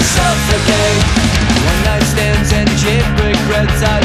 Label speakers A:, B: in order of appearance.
A: suffocate. One night stands and cheap regrets. I